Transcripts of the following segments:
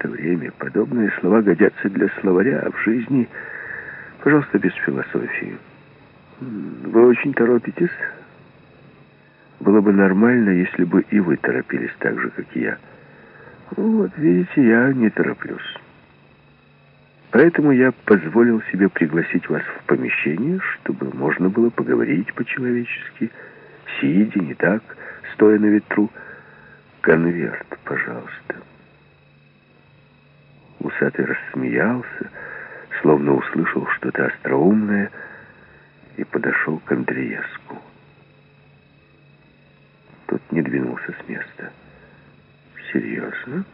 наше время подобные слова годятся для словаря, а в жизни, пожалуйста, без философии. Вы очень торопитесь? Было бы нормально, если бы и вы торопились так же, как и я. Вот, видите, я не тороплюсь. Поэтому я позволил себе пригласить вас в помещение, чтобы можно было поговорить по-человечески, сидя, не так, стоя на ветру. Конверт, пожалуйста. Усатый рассмеялся, словно услышал что-то остроумное, и подошел к Андреевску. Тот не двинулся с места. «Серьезно?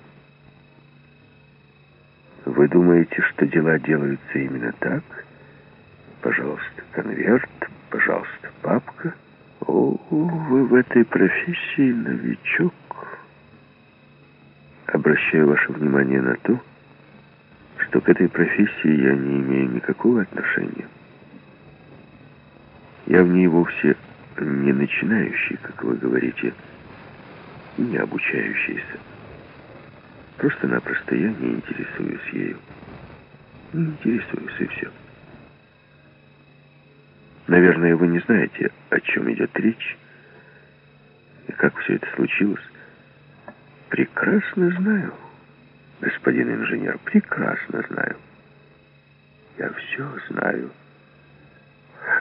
Вы думаете, что дела делаются именно так? Пожалуйста, конверт, пожалуйста, папка. О, вы в этой профессии новичок. Обращаю ваше внимание на то, что к этой профессии я не имею никакого отношения. Я в ней вовсе не начинающий, как вы говорите, не обучающийся. Просто-напросто я не интересуюсь ею. Не интересуюсь, и все. Наверное, вы не знаете, о чем идет речь и как все это случилось. Прекрасно знаю, господин инженер, прекрасно знаю. Я все знаю.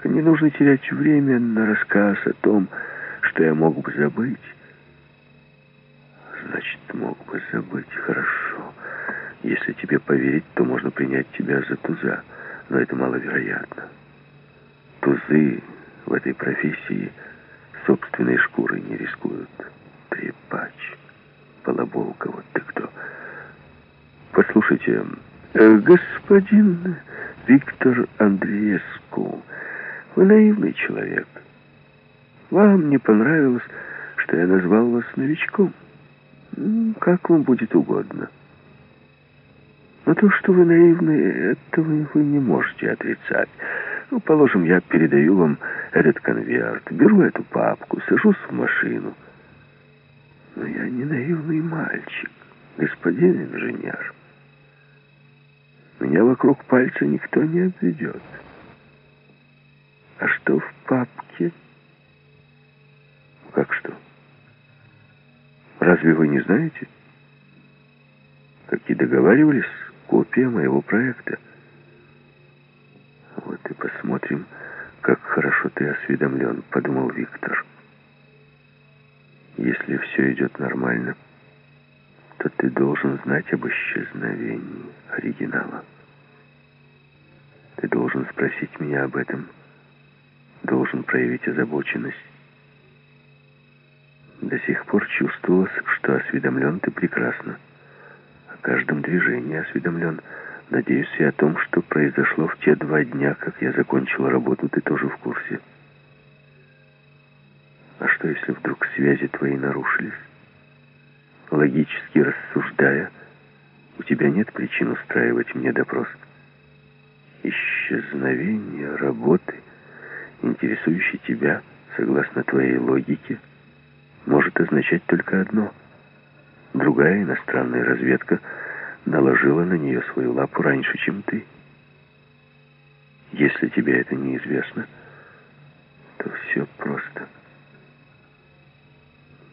Не нужно терять время на рассказ о том, что я мог бы забыть. Значит, мог бы забыть. Хорошо. Если тебе поверить, то можно принять тебя за туза. Но это маловероятно. Тузы в этой профессии собственной шкурой не рискуют. Трепач. Вот ты кто. Послушайте, э, господин Виктор Андреевску, вы наивный человек. Вам не понравилось, что я назвал вас новичком. Как вам будет угодно. Но то, что вы наивны, этого вы не можете отрицать. Ну, положим, я передаю вам этот конверт, беру эту папку, сажусь в машину. Но я не наивный мальчик, господин инженер. Меня вокруг пальца никто не обведет. А что в папке? Как что? Разве вы не знаете? Как и договаривались, копия моего проекта. Вот и посмотрим, как хорошо ты осведомлен, подумал Виктор. Если все идет нормально, то ты должен знать об исчезновении оригинала. Ты должен спросить меня об этом должен проявить озабоченность. До сих пор чувствовалось, что осведомлен ты прекрасно. О каждом движении осведомлен. Надеюсь и о том, что произошло в те два дня, как я закончил работу, ты тоже в курсе. А что, если вдруг связи твои нарушились? Логически рассуждая, у тебя нет причин устраивать мне допрос. Исчезновение работы — интересующий тебя, согласно твоей логике, может означать только одно. Другая иностранная разведка наложила на нее свою лапу раньше, чем ты. Если тебе это неизвестно, то все просто.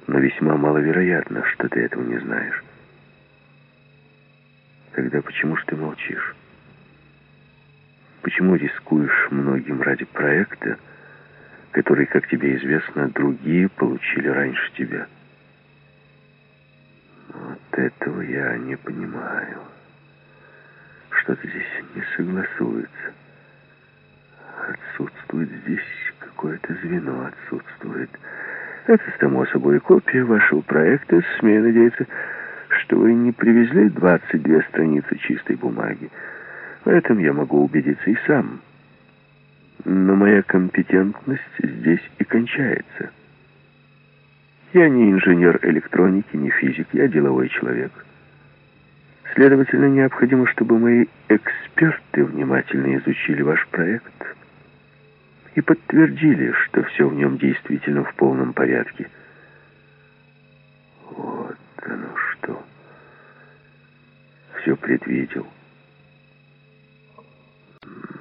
Но весьма маловероятно, что ты этого не знаешь. Тогда почему ж ты молчишь? Почему рискуешь многим ради проекта, который, как тебе известно, другие получили раньше тебя? Вот этого я не понимаю. Что-то здесь не согласуется. Отсутствует здесь какое-то звено, отсутствует. Это, само собой, копия вашего проекта. Смею надеяться, что вы не привезли 22 страницы чистой бумаги. В этом я могу убедиться и сам. Но моя компетентность здесь и кончается. Я не инженер электроники, не физик, я деловой человек. Следовательно, необходимо, чтобы мои эксперты внимательно изучили ваш проект и подтвердили, что все в нем действительно в полном порядке. Вот оно что. все предвидел.